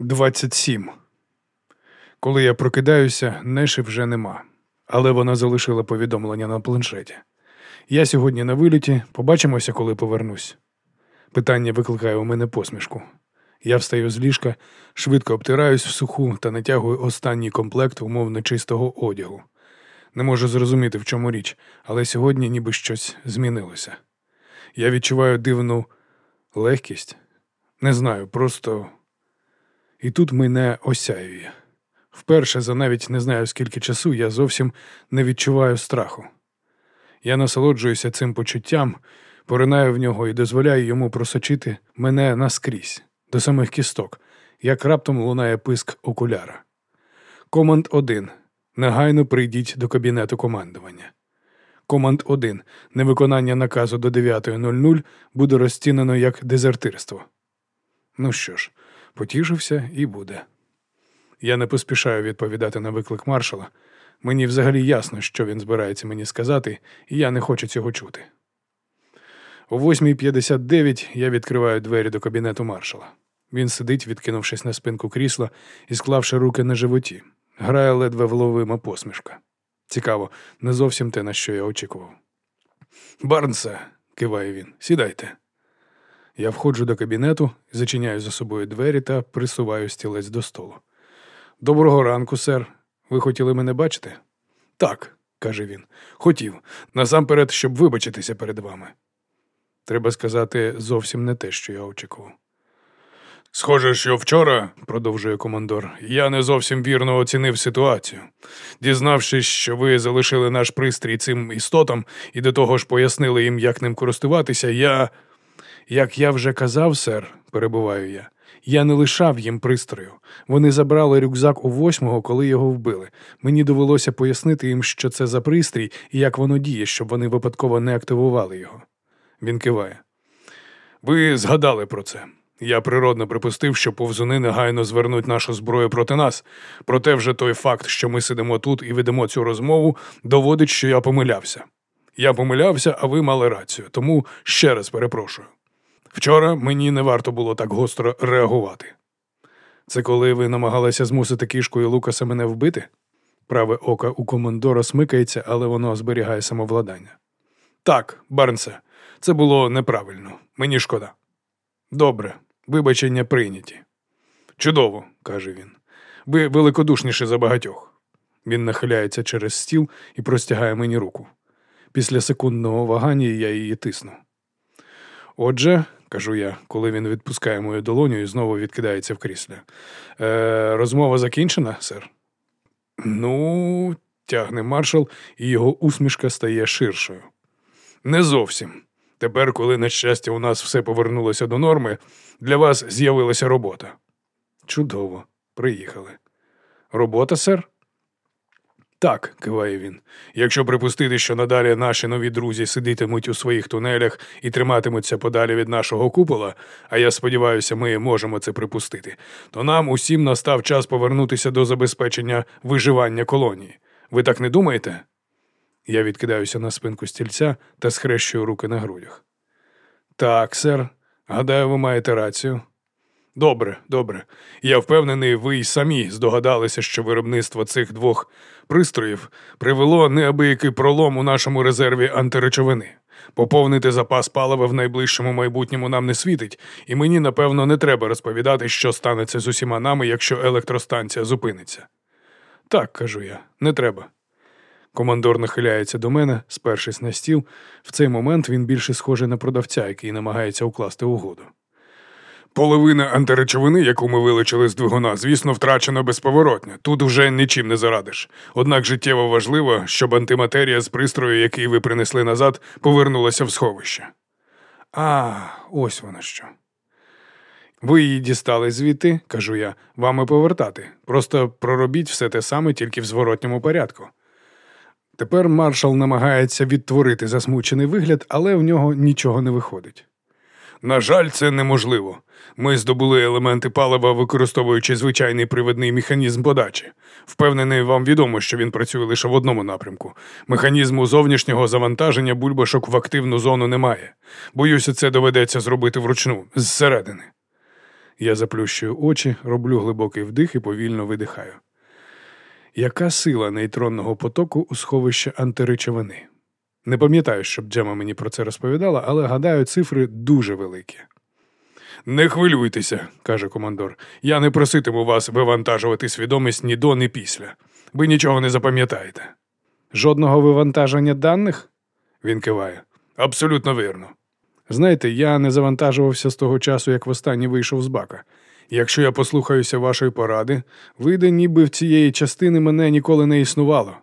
27. Коли я прокидаюся, Неші вже нема, але вона залишила повідомлення на планшеті. Я сьогодні на виліті, побачимося, коли повернусь. Питання викликає у мене посмішку. Я встаю з ліжка, швидко обтираюсь в суху та натягую останній комплект умовно чистого одягу. Не можу зрозуміти, в чому річ, але сьогодні ніби щось змінилося. Я відчуваю дивну легкість. Не знаю, просто. І тут мене осяює. Вперше за навіть не знаю скільки часу я зовсім не відчуваю страху. Я насолоджуюся цим почуттям, поринаю в нього і дозволяю йому просочити мене наскрізь, до самих кісток, як раптом лунає писк окуляра. Команд 1. Негайно прийдіть до кабінету командування. Команд 1. Невиконання наказу до 9.00 буде розцінено як дезертирство. Ну що ж, потішився і буде. Я не поспішаю відповідати на виклик маршала. Мені взагалі ясно, що він збирається мені сказати, і я не хочу цього чути. О 8.59 я відкриваю двері до кабінету маршала. Він сидить, відкинувшись на спинку крісла і склавши руки на животі. Грає ледве вловима посмішка. Цікаво, не зовсім те, на що я очікував. Барнсе, киває він, сідайте. Я входжу до кабінету, зачиняю за собою двері та присуваю стілець до столу. Доброго ранку, сер. Ви хотіли мене бачити? Так, каже він. Хотів. Насамперед, щоб вибачитися перед вами. Треба сказати, зовсім не те, що я очікував. Схоже, що вчора, продовжує командор, я не зовсім вірно оцінив ситуацію. Дізнавшись, що ви залишили наш пристрій цим істотам і до того ж пояснили їм, як ним користуватися, я. Як я вже казав, сер, перебуваю я, я не лишав їм пристрою. Вони забрали рюкзак у восьмого, коли його вбили. Мені довелося пояснити їм, що це за пристрій і як воно діє, щоб вони випадково не активували його. Він киває. Ви згадали про це. Я природно припустив, що повзуни негайно звернуть нашу зброю проти нас. Проте вже той факт, що ми сидимо тут і ведемо цю розмову, доводить, що я помилявся. Я помилявся, а ви мали рацію, тому ще раз перепрошую. Вчора мені не варто було так гостро реагувати. Це коли ви намагалися змусити кішкою Лукаса мене вбити? Праве око у командора смикається, але воно зберігає самовладання. Так, Барнсе, це було неправильно. Мені шкода. Добре, вибачення прийняті. Чудово, каже він. Ви великодушніші за багатьох. Він нахиляється через стіл і простягає мені руку. Після секундного вагання я її тисну. Отже, кажу я, коли він відпускає мою долоню і знову відкидається в кріслі. Е, Розмова закінчена, сер? Ну, тягне маршал, і його усмішка стає ширшою. Не зовсім. Тепер, коли, на щастя, у нас все повернулося до норми, для вас з'явилася робота. Чудово, приїхали. Робота, сер? Так, киває він. Якщо припустити, що надалі наші нові друзі сидітимуть у своїх тунелях і триматимуться подалі від нашого купола, а я сподіваюся, ми можемо це припустити, то нам усім настав час повернутися до забезпечення виживання колонії. Ви так не думаєте? Я відкидаюся на спинку стільця та схрещую руки на грудях. Так, сер, гадаю, ви маєте рацію. Добре, добре. Я впевнений, ви й самі здогадалися, що виробництво цих двох пристроїв привело неабиякий пролом у нашому резерві антиречовини. Поповнити запас палива в найближчому майбутньому нам не світить, і мені, напевно, не треба розповідати, що станеться з усіма нами, якщо електростанція зупиниться. Так, кажу я, не треба. Командор нахиляється до мене, спершись на стіл. В цей момент він більше схожий на продавця, який намагається укласти угоду. Половина антиречовини, яку ми вилучили з двигуна, звісно, втрачена безповоротно. Тут вже нічим не зарадиш. Однак життєво важливо, щоб антиматерія з пристрою, який ви принесли назад, повернулася в сховище. А, ось воно що. Ви її дістали звідти, кажу я, вам і повертати. Просто проробіть все те саме, тільки в зворотньому порядку. Тепер маршал намагається відтворити засмучений вигляд, але в нього нічого не виходить. На жаль, це неможливо. Ми здобули елементи палива, використовуючи звичайний привидний механізм подачі. Впевнений, вам відомо, що він працює лише в одному напрямку. Механізму зовнішнього завантаження бульбашок в активну зону немає. Боюся, це доведеться зробити вручну, зсередини. Я заплющую очі, роблю глибокий вдих і повільно видихаю. Яка сила нейтронного потоку у сховищі антиречовини? Не пам'ятаю, щоб Джема мені про це розповідала, але гадаю, цифри дуже великі. Не хвилюйтеся, каже командор. Я не проситиму вас вивантажувати свідомість ні до, ні після. Ви нічого не запам'ятаєте. Жодного вивантаження даних? Він киває. Абсолютно вірно. Знаєте, я не завантажувався з того часу, як востаннє вийшов з бака. Якщо я послухаюся вашої поради, вийде, ніби в цієї частини мене ніколи не існувало.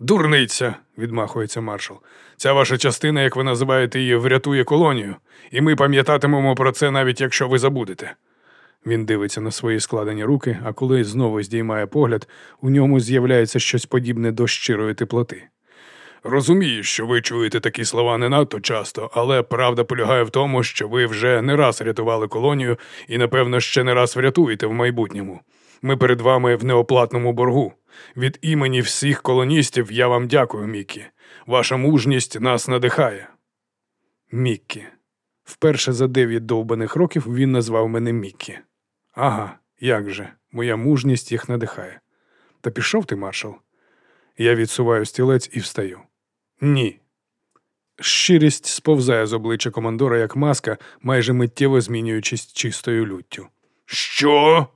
Дурниця, відмахується маршал. Ця ваша частина, як ви називаєте її, врятує колонію, і ми пам'ятатимемо про це навіть якщо ви забудете. Він дивиться на свої складені руки, а коли знову здіймає погляд, у ньому з'являється щось подібне до щирої теплоти. Розумію, що ви чуєте такі слова не надто часто, але правда полягає в тому, що ви вже не раз рятували колонію і, напевно, ще не раз врятуєте в майбутньому. Ми перед вами в неоплатному боргу. Від імені всіх колоністів я вам дякую, Міккі. Ваша мужність нас надихає. Міккі. Вперше за дев'ять довбаних років він назвав мене Міккі. Ага, як же, моя мужність їх надихає. Та пішов ти, маршал. Я відсуваю стілець і встаю. Ні. Щирість сповзає з обличчя командора, як маска, майже миттєво змінюючись чистою люттю. Що?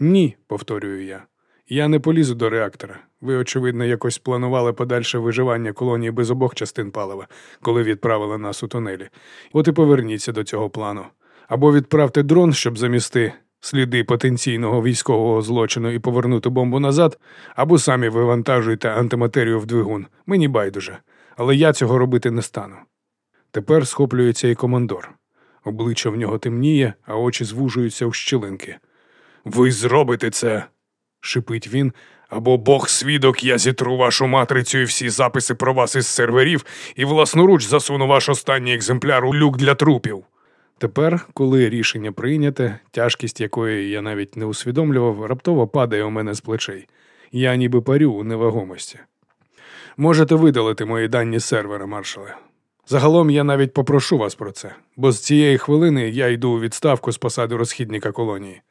Ні, повторюю я. Я не полізу до реактора. Ви, очевидно, якось планували подальше виживання колонії без обох частин палива, коли відправили нас у тунелі. От і поверніться до цього плану. Або відправте дрон, щоб замісти сліди потенційного військового злочину і повернути бомбу назад, або самі вивантажуйте антиматерію в двигун. Мені байдуже. Але я цього робити не стану. Тепер схоплюється і командор. Обличчя в нього темніє, а очі звужуються у щілинки. Ви зробите це, шипить він, або Бог свідок, я зітру вашу матрицю і всі записи про вас із серверів і власноруч засуну ваш останній екземпляр у люк для трупів. Тепер, коли рішення прийняте, тяжкість якої я навіть не усвідомлював, раптово падає у мене з плечей. Я ніби парю у невагомості. Можете видалити мої дані сервера, маршале. Загалом я навіть попрошу вас про це, бо з цієї хвилини я йду у відставку з посади розхідника колонії.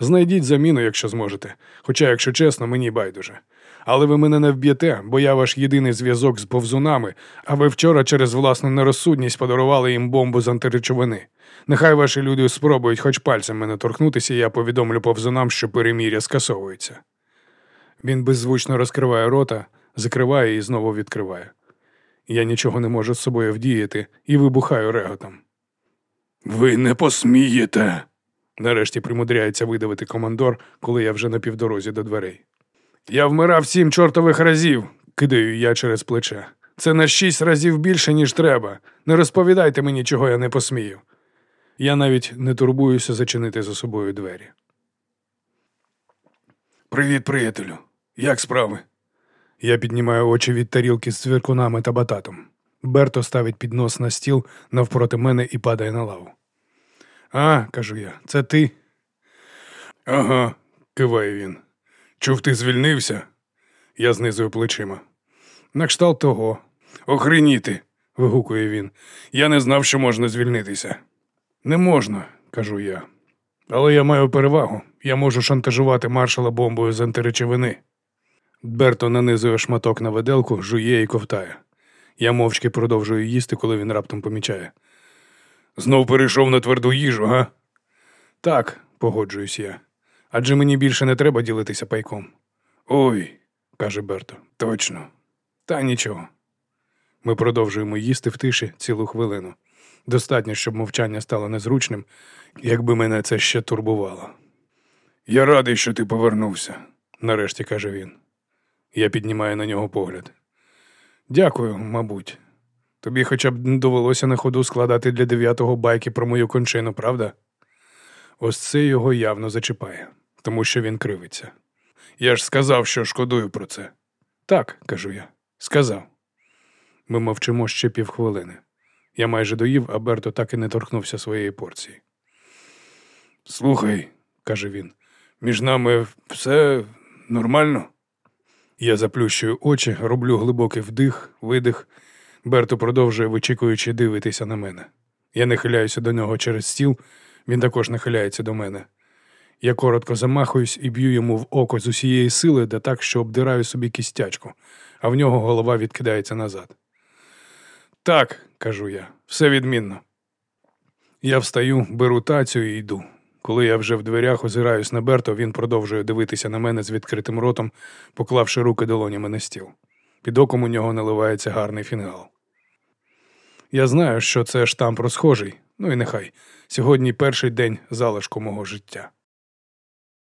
Знайдіть заміну, якщо зможете, хоча, якщо чесно, мені байдуже. Але ви мене не вб'єте, бо я ваш єдиний зв'язок з повзунами, а ви вчора через власну нерозсудність подарували їм бомбу з антиречовини. Нехай ваші люди спробують хоч пальцем мене торкнутися, і я повідомлю повзунам, що переміря скасовується. Він беззвучно розкриває рота, закриває і знову відкриває. Я нічого не можу з собою вдіяти і вибухаю реготом. Ви не посмієте, нарешті примудряється видавити командор, коли я вже на півдорозі до дверей. Я вмирав сім чортових разів, кидаю я через плече. Це на шість разів більше, ніж треба. Не розповідайте мені, чого я не посмію. Я навіть не турбуюся зачинити за собою двері. Привіт, приятелю. Як справи? Я піднімаю очі від тарілки з цвіркунами та бататом. Берто ставить піднос на стіл навпроти мене і падає на лаву. А, кажу я, це ти? Ага, киває він. Чув, ти звільнився? Я знизую плечима. На кшталт того. Охреніти. вигукує він. Я не знав, що можна звільнитися. Не можна, кажу я. Але я маю перевагу. Я можу шантажувати маршала бомбою з антиречовини. Берто нанизує шматок на виделку, жує і ковтає. Я мовчки продовжую їсти, коли він раптом помічає. Знов перейшов на тверду їжу, га? Так, погоджуюсь я. Адже мені більше не треба ділитися пайком. Ой, каже Берто, точно. Та нічого. Ми продовжуємо їсти в тиші цілу хвилину. Достатньо, щоб мовчання стало незручним, якби мене це ще турбувало. Я радий, що ти повернувся, нарешті каже він. Я піднімаю на нього погляд. Дякую, мабуть. Тобі хоча б не довелося на ходу складати для дев'ятого байки про мою кончину, правда? Ось це його явно зачіпає, тому що він кривиться. Я ж сказав, що шкодую про це. Так, кажу я, сказав. Ми мовчимо ще півхвилини. Я майже доїв, а Берто так і не торкнувся своєї порції. Слухай, каже він, між нами все нормально? Я заплющую очі, роблю глибокий вдих, видих. Берто продовжує, вичікуючи, дивитися на мене. Я нахиляюся до нього через стіл, Він також нахиляється до мене. Я коротко замахуюсь і б'ю йому в око з усієї сили, де так, що обдираю собі кістячку, а в нього голова відкидається назад. Так, кажу я, все відмінно. Я встаю, беру тацю і йду. Коли я вже в дверях озираюсь на Берто, він продовжує дивитися на мене з відкритим ротом, поклавши руки долонями на стіл. Під оком у нього наливається гарний фінгал. Я знаю, що це штамп розхожий, ну і нехай. Сьогодні перший день залишку мого життя.